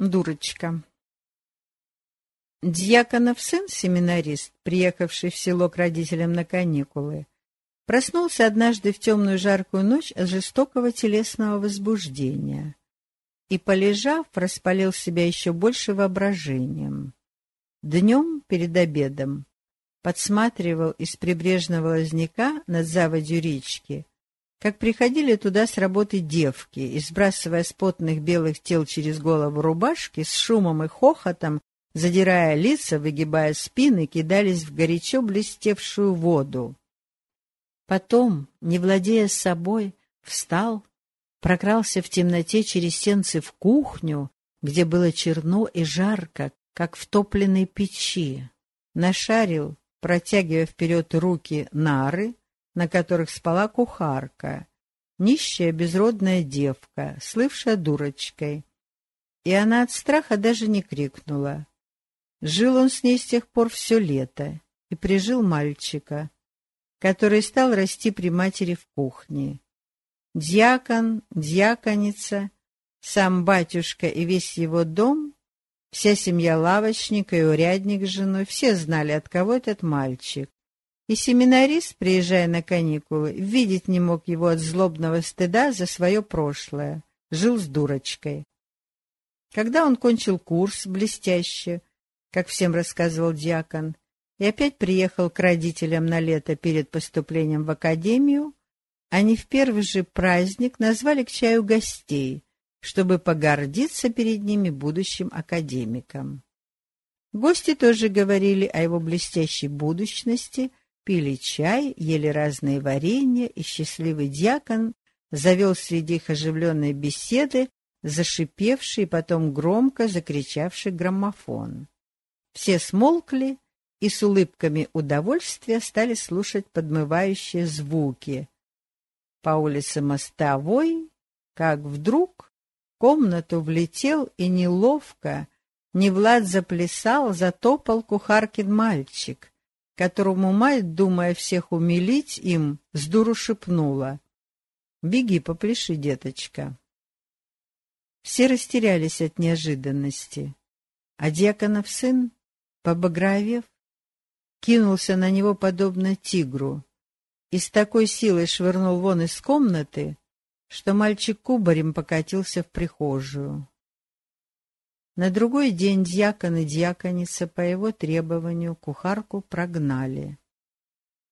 Дурочка. Дьяконов сын, семинарист, приехавший в село к родителям на каникулы, проснулся однажды в темную жаркую ночь от жестокого телесного возбуждения и, полежав, распалил себя еще больше воображением. Днем, перед обедом, подсматривал из прибрежного лозняка над заводью речки как приходили туда с работы девки и, сбрасывая с потных белых тел через голову рубашки, с шумом и хохотом, задирая лица, выгибая спины, кидались в горячо блестевшую воду. Потом, не владея собой, встал, прокрался в темноте через сенцы в кухню, где было черно и жарко, как в топленной печи, нашарил, протягивая вперед руки нары, на которых спала кухарка, нищая безродная девка, слывшая дурочкой. И она от страха даже не крикнула. Жил он с ней с тех пор все лето и прижил мальчика, который стал расти при матери в кухне. Дьякон, дьяконица, сам батюшка и весь его дом, вся семья лавочника и урядник с женой, все знали, от кого этот мальчик. И семинарист, приезжая на каникулы, видеть не мог его от злобного стыда за свое прошлое. Жил с дурочкой. Когда он кончил курс блестяще, как всем рассказывал диакон, и опять приехал к родителям на лето перед поступлением в академию, они в первый же праздник назвали к чаю гостей, чтобы погордиться перед ними будущим академиком. Гости тоже говорили о его блестящей будущности, пили чай, ели разные варенья, и счастливый дьякон завел среди их оживленной беседы зашипевший и потом громко закричавший граммофон. Все смолкли и с улыбками удовольствия стали слушать подмывающие звуки. По улице Мостовой, как вдруг в комнату влетел и неловко, не Влад заплясал, затопал кухаркин мальчик, которому мать, думая всех умилить им, с дуру шепнула. «Беги, попляши, деточка». Все растерялись от неожиданности, а дьяконов сын, побагровев, кинулся на него подобно тигру и с такой силой швырнул вон из комнаты, что мальчик кубарем покатился в прихожую. На другой день дьякон и дьяконица по его требованию кухарку прогнали.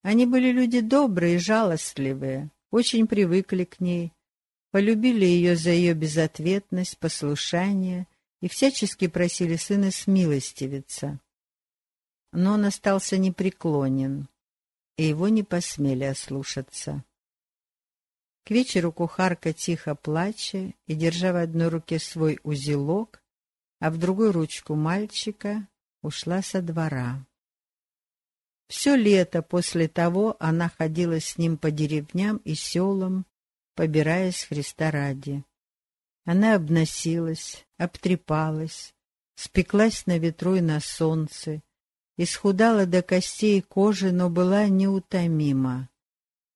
Они были люди добрые и жалостливые, очень привыкли к ней, полюбили ее за ее безответность, послушание и всячески просили сына смилостивиться. Но он остался непреклонен, и его не посмели ослушаться. К вечеру кухарка, тихо плача и держа в одной руке свой узелок, а в другую ручку мальчика ушла со двора. Все лето после того она ходила с ним по деревням и селам, побираясь Христа ради. Она обносилась, обтрепалась, спеклась на ветру и на солнце, исхудала до костей кожи, но была неутомима.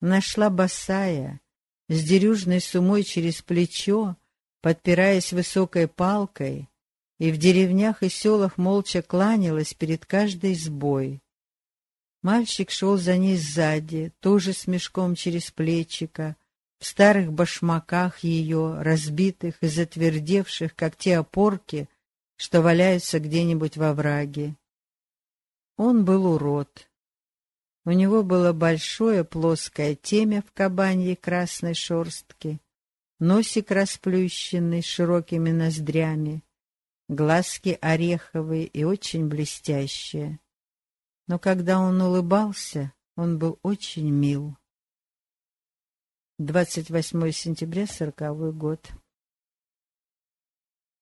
Нашла босая, с дерюжной сумой через плечо, подпираясь высокой палкой, и в деревнях и селах молча кланялась перед каждой избой. Мальчик шел за ней сзади, тоже с мешком через плечика, в старых башмаках ее, разбитых и затвердевших, как те опорки, что валяются где-нибудь во враге. Он был урод. У него было большое плоское темя в кабаньей красной шорстке, носик расплющенный широкими ноздрями, глазки ореховые и очень блестящие. Но когда он улыбался, он был очень мил. 28 сентября, сороковой год.